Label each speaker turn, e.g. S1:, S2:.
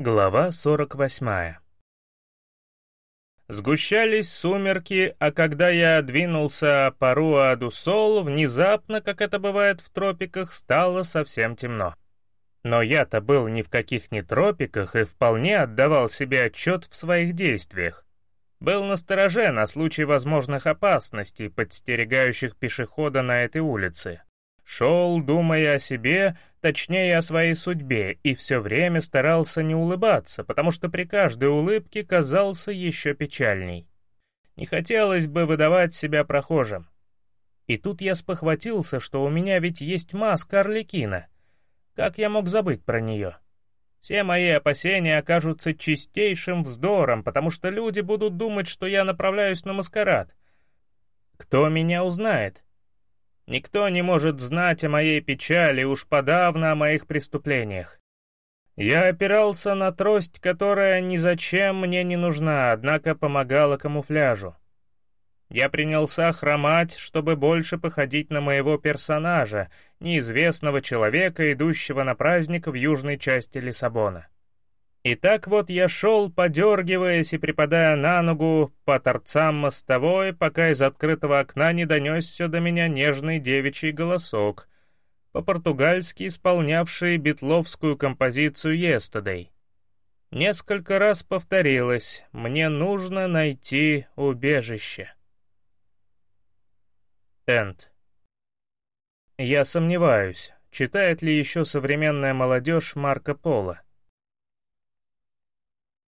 S1: Глава 48 Сгущались сумерки, а когда я двинулся по Руа-ду-Сол, внезапно, как это бывает в тропиках, стало совсем темно. Но я-то был ни в каких не тропиках и вполне отдавал себе отчет в своих действиях. Был настороже на случай возможных опасностей, подстерегающих пешехода на этой улице. Шел, думая о себе, точнее о своей судьбе, и все время старался не улыбаться, потому что при каждой улыбке казался еще печальней. Не хотелось бы выдавать себя прохожим. И тут я спохватился, что у меня ведь есть маска Орликина. Как я мог забыть про нее? Все мои опасения окажутся чистейшим вздором, потому что люди будут думать, что я направляюсь на маскарад. Кто меня узнает? Никто не может знать о моей печали, уж подавно о моих преступлениях. Я опирался на трость, которая ни зачем мне не нужна, однако помогала камуфляжу. Я принялся хромать, чтобы больше походить на моего персонажа, неизвестного человека, идущего на праздник в южной части Лиссабона. И так вот я шел, подергиваясь и припадая на ногу по торцам мостовой, пока из открытого окна не донесся до меня нежный девичий голосок, по-португальски исполнявший битловскую композицию «Yesterday». Несколько раз повторилось «Мне нужно найти убежище». Энд. Я сомневаюсь, читает ли еще современная молодежь Марко Поло.